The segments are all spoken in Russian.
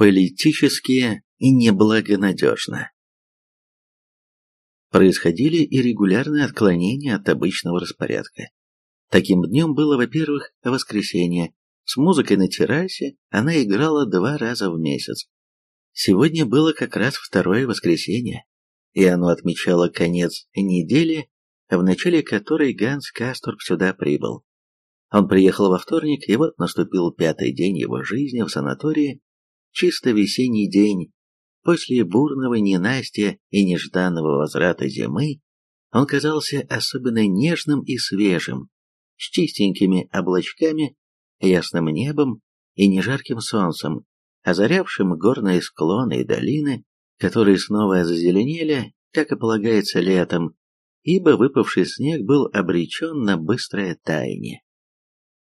Политически неблагонадежно. Происходили и регулярные отклонения от обычного распорядка. Таким днем было, во-первых, воскресенье. С музыкой на террасе она играла два раза в месяц. Сегодня было как раз второе воскресенье, и оно отмечало конец недели, в начале которой Ганс Касторп сюда прибыл. Он приехал во вторник, и вот наступил пятый день его жизни в санатории, чисто весенний день. После бурного ненастья и нежданного возврата зимы он казался особенно нежным и свежим, с чистенькими облачками, ясным небом и нежарким солнцем, озарявшим горные склоны и долины, которые снова зазеленели, как и полагается летом, ибо выпавший снег был обречен на быстрое таяние.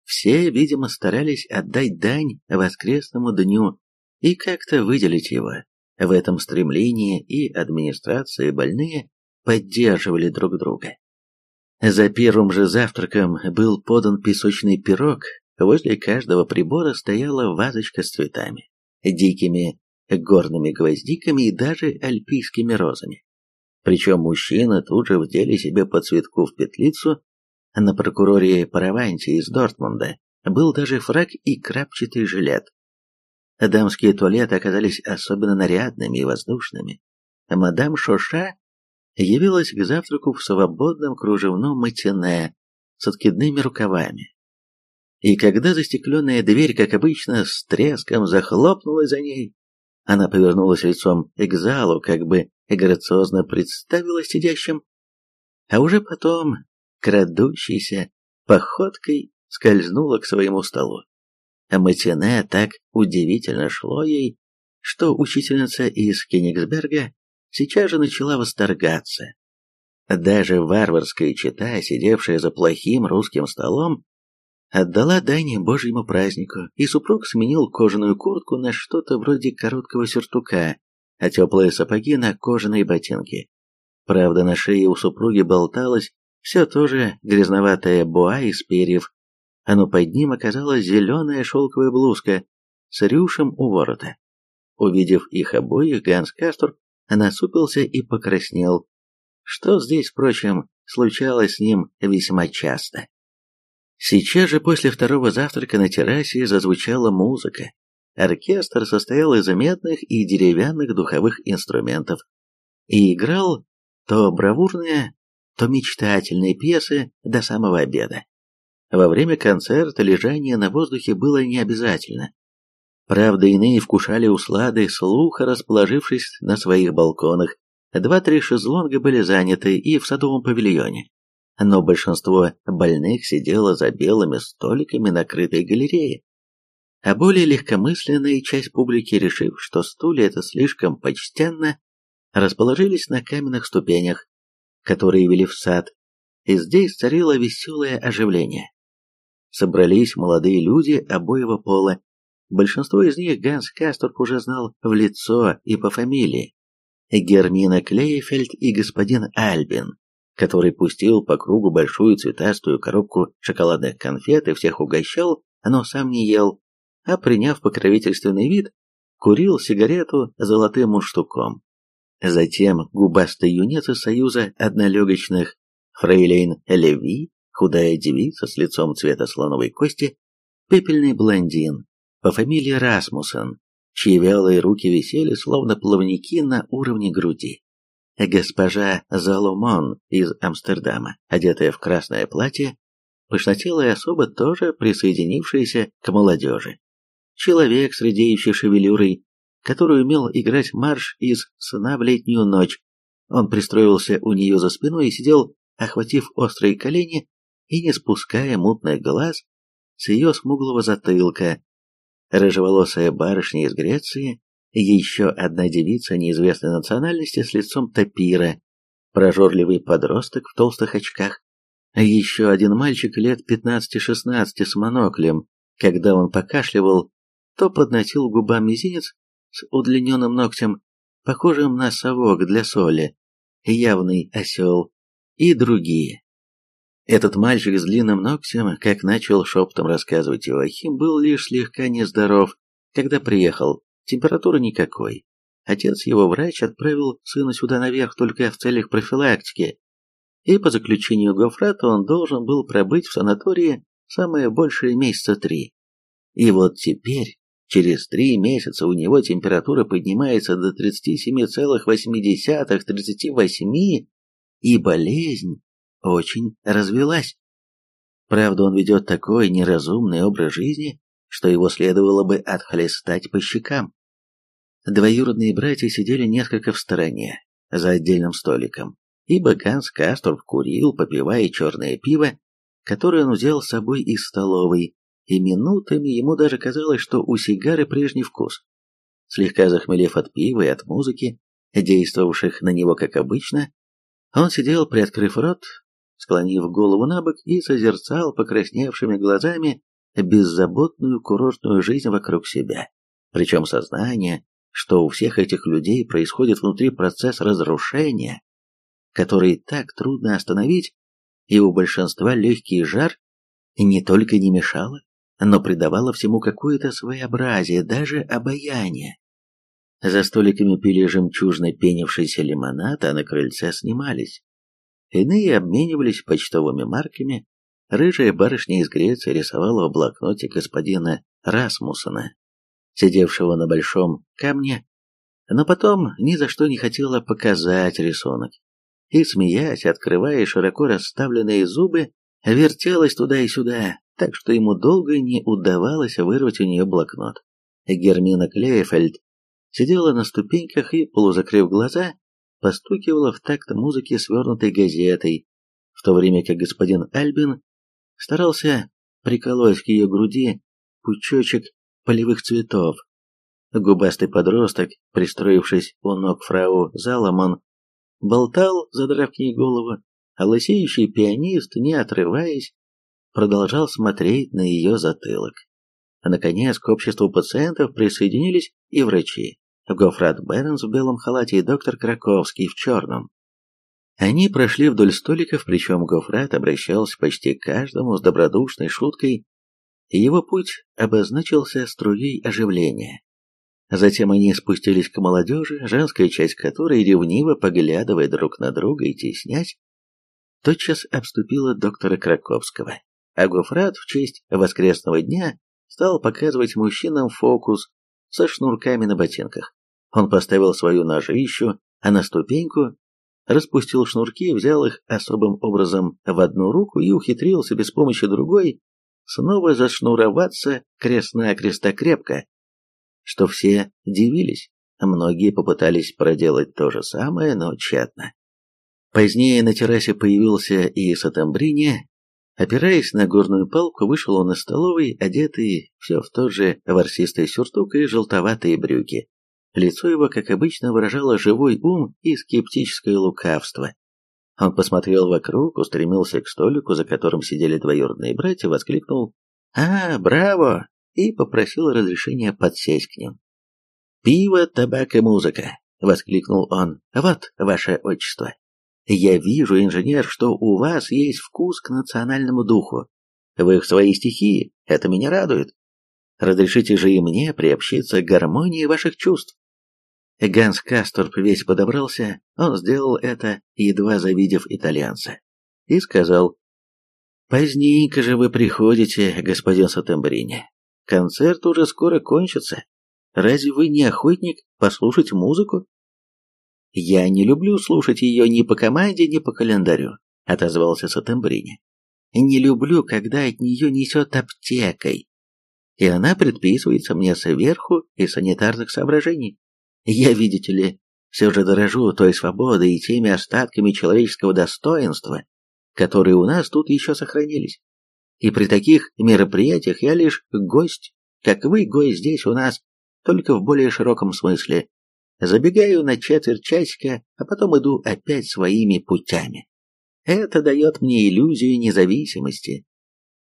Все, видимо, старались отдать дань воскресному дню и как-то выделить его. В этом стремлении и администрация, и больные поддерживали друг друга. За первым же завтраком был подан песочный пирог, возле каждого прибора стояла вазочка с цветами, дикими горными гвоздиками и даже альпийскими розами. Причем мужчины тут же вдели себе по цветку в петлицу, на прокуроре Параванти из Дортмунда был даже фраг и крапчатый жилет. Дамские туалеты оказались особенно нарядными и воздушными. Мадам Шоша явилась к завтраку в свободном кружевном матине с откидными рукавами. И когда застекленная дверь, как обычно, с треском захлопнулась за ней, она повернулась лицом к залу, как бы грациозно представила сидящим, а уже потом, крадущейся походкой, скользнула к своему столу. Матине так удивительно шло ей, что учительница из Кенигсберга сейчас же начала восторгаться. Даже варварская чита, сидевшая за плохим русским столом, отдала дань божьему празднику, и супруг сменил кожаную куртку на что-то вроде короткого сюртука, а теплые сапоги на кожаные ботинки. Правда, на шее у супруги болталась все то же грязноватая буа из перьев, а но под ним оказалась зеленая шелковая блузка с рюшем у ворота. Увидев их обоих, Ганс Кастор насупился и покраснел, что здесь, впрочем, случалось с ним весьма часто. Сейчас же после второго завтрака на террасе зазвучала музыка. Оркестр состоял из медных и деревянных духовых инструментов и играл то бравурные, то мечтательные пьесы до самого обеда. Во время концерта лежание на воздухе было не обязательно. Правда, иные вкушали услады слуха, расположившись на своих балконах. Два-три шезлонга были заняты и в садовом павильоне. Но большинство больных сидело за белыми столиками накрытой галереи. А более легкомысленная часть публики, решив, что стулья это слишком почтенно, расположились на каменных ступенях, которые вели в сад, и здесь царило веселое оживление собрались молодые люди обоего пола. Большинство из них Ганс Касторп уже знал в лицо и по фамилии. Гермина Клейфельд и господин Альбин, который пустил по кругу большую цветастую коробку шоколадных конфет и всех угощал, но сам не ел, а приняв покровительственный вид, курил сигарету золотым мундштуком. Затем губастый юнец из союза однолегочных фрейлейн Леви худая девица с лицом цвета слоновой кости, пепельный блондин по фамилии Расмуссен, чьи вялые руки висели, словно плавники на уровне груди. Госпожа Заломон из Амстердама, одетая в красное платье, пышнотелая особа, тоже присоединившаяся к молодежи. Человек с редеющей шевелюрой, который умел играть марш из «Сна в летнюю ночь». Он пристроился у нее за спиной и сидел, охватив острые колени и не спуская мутных глаз с ее смуглого затылка. Рыжеволосая барышня из Греции, еще одна девица неизвестной национальности с лицом тапира, прожорливый подросток в толстых очках, еще один мальчик лет 15-16 с моноклем, когда он покашливал, то подносил губам мизинец с удлиненным ногтем, похожим на совок для соли, явный осел и другие. Этот мальчик с длинным ногтем, как начал шепотом рассказывать Иоахим, был лишь слегка нездоров, когда приехал. температуры никакой. Отец его врач отправил сына сюда наверх только в целях профилактики, и по заключению Гофрата он должен был пробыть в санатории самое большее месяца три. И вот теперь, через три месяца, у него температура поднимается до 37,8-38, и болезнь очень развелась. Правда, он ведет такой неразумный образ жизни, что его следовало бы отхлестать по щекам. Двоюродные братья сидели несколько в стороне, за отдельным столиком, ибо Ганс Касторф курил, попивая черное пиво, которое он взял с собой из столовой, и минутами ему даже казалось, что у сигары прежний вкус. Слегка захмелев от пива и от музыки, действовавших на него как обычно, он сидел, приоткрыв рот, склонив голову на бок и созерцал покрасневшими глазами беззаботную курортную жизнь вокруг себя. Причем сознание, что у всех этих людей происходит внутри процесс разрушения, который так трудно остановить, и у большинства легкий жар не только не мешало, но придавало всему какое-то своеобразие, даже обаяние. За столиками пили жемчужно пенившийся лимонад, а на крыльце снимались. Иные обменивались почтовыми марками. Рыжая барышня из Греции рисовала в блокноте господина Расмусона, сидевшего на большом камне, но потом ни за что не хотела показать рисунок. И, смеясь, открывая широко расставленные зубы, вертелась туда и сюда, так что ему долго не удавалось вырвать у нее блокнот. Гермина Клейфельд сидела на ступеньках и, полузакрыв глаза, постукивала в такт музыки свернутой газетой, в то время как господин Альбин старался приколоть к ее груди пучочек полевых цветов. Губастый подросток, пристроившись у ног фрау Заламон, болтал, задрав к ней голову, а лысеющий пианист, не отрываясь, продолжал смотреть на ее затылок. А наконец к обществу пациентов присоединились и врачи. Гофрат Бернс в белом халате и доктор Краковский в черном. Они прошли вдоль столиков, причем Гофрат обращался почти к каждому с добродушной шуткой, и его путь обозначился струей оживления. Затем они спустились к молодежи, женская часть которой, ревниво поглядывая друг на друга и теснясь, тотчас обступила доктора Краковского, а Гофрат в честь воскресного дня стал показывать мужчинам фокус со шнурками на ботинках. Он поставил свою ножищу, а на ступеньку распустил шнурки, взял их особым образом в одну руку и ухитрился без помощи другой снова зашнуроваться крест-накреста крепко, что все дивились. Многие попытались проделать то же самое, но тщетно. Позднее на террасе появился и Сатамбрини. Опираясь на горную палку, вышел он из столовой, одетый все в тот же ворсистый сюртук и желтоватые брюки. Лицо его, как обычно, выражало живой ум и скептическое лукавство. Он посмотрел вокруг, устремился к столику, за которым сидели двоюродные братья, воскликнул «А, браво!» и попросил разрешения подсесть к ним. «Пиво, табак и музыка!» — воскликнул он. «Вот ваше отчество. Я вижу, инженер, что у вас есть вкус к национальному духу. Вы их свои стихии, это меня радует. Разрешите же и мне приобщиться к гармонии ваших чувств. Ганс Касторп весь подобрался, он сделал это, едва завидев итальянца, и сказал, «Поздненько же вы приходите, господин Сатембрини. Концерт уже скоро кончится. Разве вы не охотник послушать музыку?» «Я не люблю слушать ее ни по команде, ни по календарю», — отозвался Сатембрини. «Не люблю, когда от нее несет аптекой, и она предписывается мне сверху из санитарных соображений. Я, видите ли, все же дорожу той свободой и теми остатками человеческого достоинства, которые у нас тут еще сохранились. И при таких мероприятиях я лишь гость, как вы гость здесь у нас, только в более широком смысле. Забегаю на четверть часика, а потом иду опять своими путями. Это дает мне иллюзию независимости.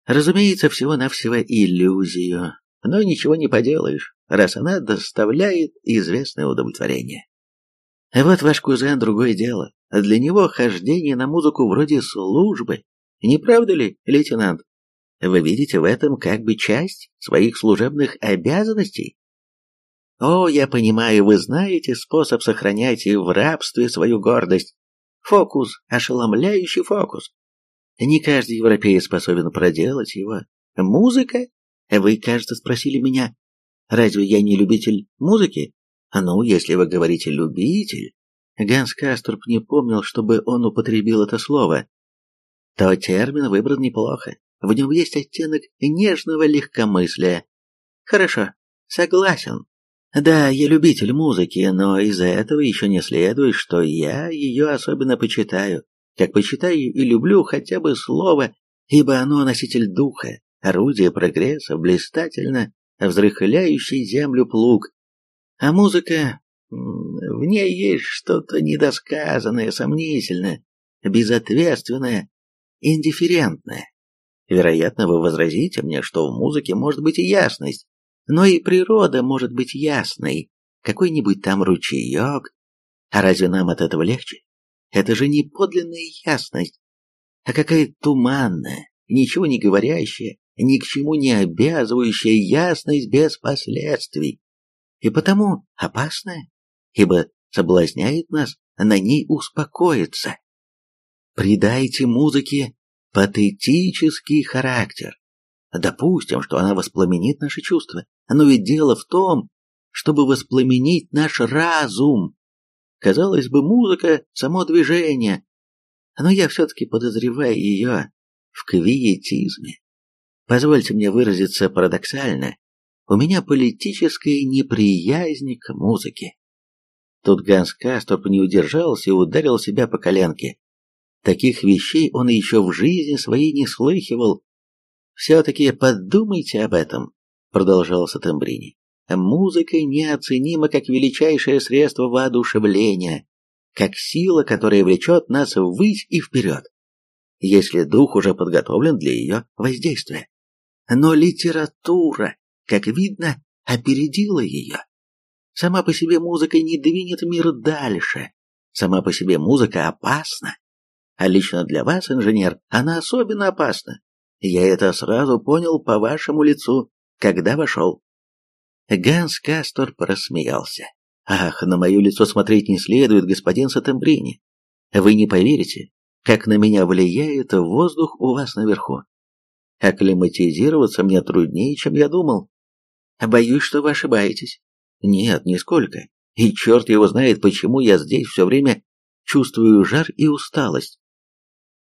Разумеется, всего-навсего иллюзию, но ничего не поделаешь раз она доставляет известное удовлетворение. Вот ваш кузен другое дело. Для него хождение на музыку вроде службы. Не правда ли, лейтенант? Вы видите в этом как бы часть своих служебных обязанностей? О, я понимаю, вы знаете способ сохранять в рабстве свою гордость. Фокус, ошеломляющий фокус. Не каждый европеец способен проделать его. Музыка? Вы, кажется, спросили меня, разве я не любитель музыки? Ну, если вы говорите «любитель», Ганс Касторп не помнил, чтобы он употребил это слово, то термин выбран неплохо. В нем есть оттенок нежного легкомыслия. Хорошо, согласен. Да, я любитель музыки, но из этого еще не следует, что я ее особенно почитаю. Как почитаю и люблю хотя бы слово, ибо оно носитель духа, орудие прогресса, блистательно взрыхляющий землю плуг. А музыка... В ней есть что-то недосказанное, сомнительное, безответственное, индифферентное. Вероятно, вы возразите мне, что в музыке может быть и ясность, но и природа может быть ясной, какой-нибудь там ручеек. А разве нам от этого легче? Это же не подлинная ясность, а какая туманная, ничего не говорящая, ни к чему не обязывающая ясность без последствий. И потому опасная, ибо соблазняет нас на ней успокоиться. Придайте музыке патетический характер. Допустим, что она воспламенит наши чувства, но ведь дело в том, чтобы воспламенить наш разум. Казалось бы, музыка – само движение, но я все-таки подозреваю ее в квиетизме. Позвольте мне выразиться парадоксально, у меня политическая неприязнь к музыке. Тут Ганс Касторп не удержался и ударил себя по коленке. Таких вещей он еще в жизни своей не слыхивал. «Все-таки подумайте об этом», — продолжал Сатамбрини. «Музыка неоценима как величайшее средство воодушевления, как сила, которая влечет нас ввысь и вперед, если дух уже подготовлен для ее воздействия. Но литература, как видно, опередила ее. Сама по себе музыка не двинет мир дальше. Сама по себе музыка опасна. А лично для вас, инженер, она особенно опасна. Я это сразу понял по вашему лицу, когда вошел. Ганс Кастор просмеялся. Ах, на мое лицо смотреть не следует, господин Сатембрини. Вы не поверите, как на меня влияет воздух у вас наверху. Акклиматизироваться мне труднее, чем я думал. Боюсь, что вы ошибаетесь. Нет, нисколько. И черт его знает, почему я здесь все время чувствую жар и усталость.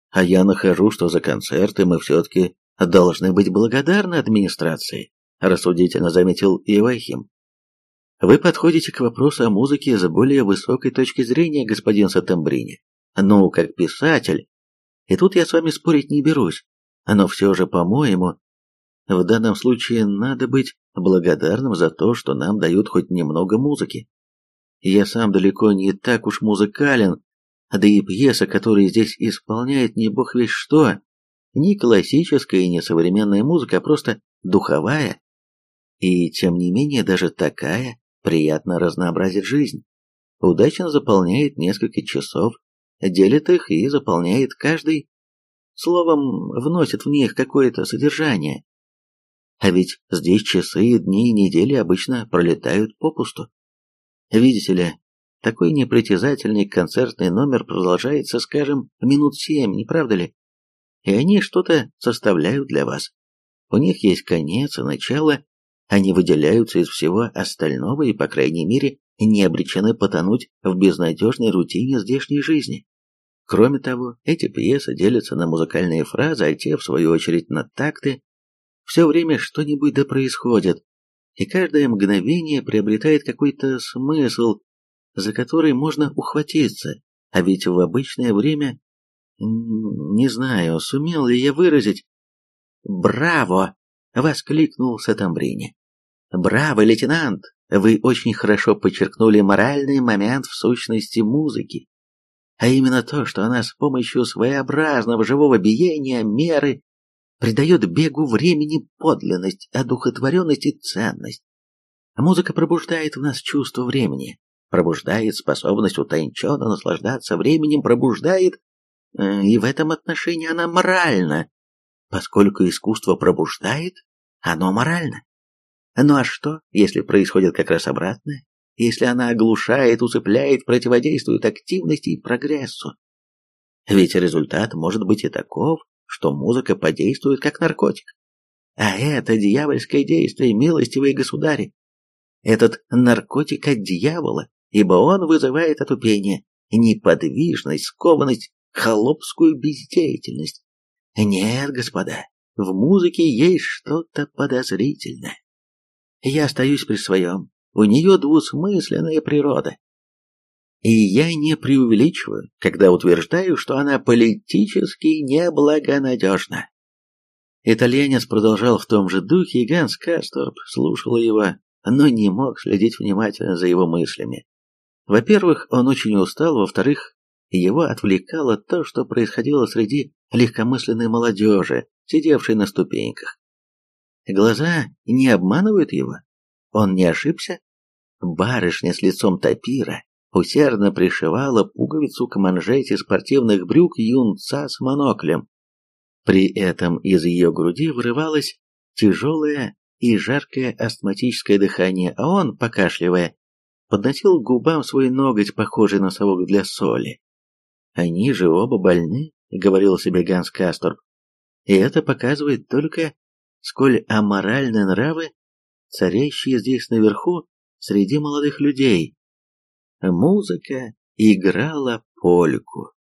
А я нахожу, что за концерты мы все-таки должны быть благодарны администрации, рассудительно заметил Ивахим. Вы подходите к вопросу о музыке с более высокой точки зрения, господин Сатамбрини. Ну, как писатель. И тут я с вами спорить не берусь. Но все же, по-моему, в данном случае надо быть благодарным за то, что нам дают хоть немного музыки. Я сам далеко не так уж музыкален, да и пьеса, которую здесь исполняет не бог весь что, не классическая и не современная музыка, а просто духовая. И тем не менее даже такая приятно разнообразит жизнь. Удачно заполняет несколько часов, делит их и заполняет каждый, словом, вносит в них какое-то содержание. А ведь здесь часы, дни и недели обычно пролетают попусту. Видите ли, такой непритязательный концертный номер продолжается, скажем, минут семь, не правда ли? И они что-то составляют для вас. У них есть конец и начало, они выделяются из всего остального и, по крайней мере, не обречены потонуть в безнадежной рутине здешней жизни. Кроме того, эти пьесы делятся на музыкальные фразы, а те, в свою очередь, на такты. Все время что-нибудь да происходит, и каждое мгновение приобретает какой-то смысл, за который можно ухватиться, а ведь в обычное время... Не знаю, сумел ли я выразить... «Браво!» — воскликнул Сатамбрини. «Браво, лейтенант! Вы очень хорошо подчеркнули моральный момент в сущности музыки, а именно то, что она с помощью своеобразного живого биения меры придает бегу времени подлинность, одухотворенность и ценность. Музыка пробуждает в нас чувство времени, пробуждает способность утонченно наслаждаться временем, пробуждает, э, и в этом отношении она моральна, поскольку искусство пробуждает, оно морально. Ну а что, если происходит как раз обратное? Если она оглушает, усыпляет, противодействует активности и прогрессу? Ведь результат может быть и таков, что музыка подействует как наркотик. А это дьявольское действие, милостивые государи. Этот наркотик от дьявола, ибо он вызывает отупение, неподвижность, скованность, холопскую бездеятельность. Нет, господа, в музыке есть что-то подозрительное. Я остаюсь при своем. У нее двусмысленная природа. И я не преувеличиваю, когда утверждаю, что она политически неблагонадежна. Итальянец продолжал в том же духе, и Ганс Касторп слушал его, но не мог следить внимательно за его мыслями. Во-первых, он очень устал, во-вторых, его отвлекало то, что происходило среди легкомысленной молодежи, сидевшей на ступеньках. Глаза не обманывают его? Он не ошибся? Барышня с лицом тапира усердно пришивала пуговицу к манжете спортивных брюк юнца с моноклем. При этом из ее груди вырывалось тяжелое и жаркое астматическое дыхание, а он, покашливая, подносил к губам свой ноготь, похожий на совок для соли. «Они же оба больны», — говорил себе Ганс Касторп. «И это показывает только, сколь аморальны нравы, царящие здесь наверху, среди молодых людей». Музыка играла польку.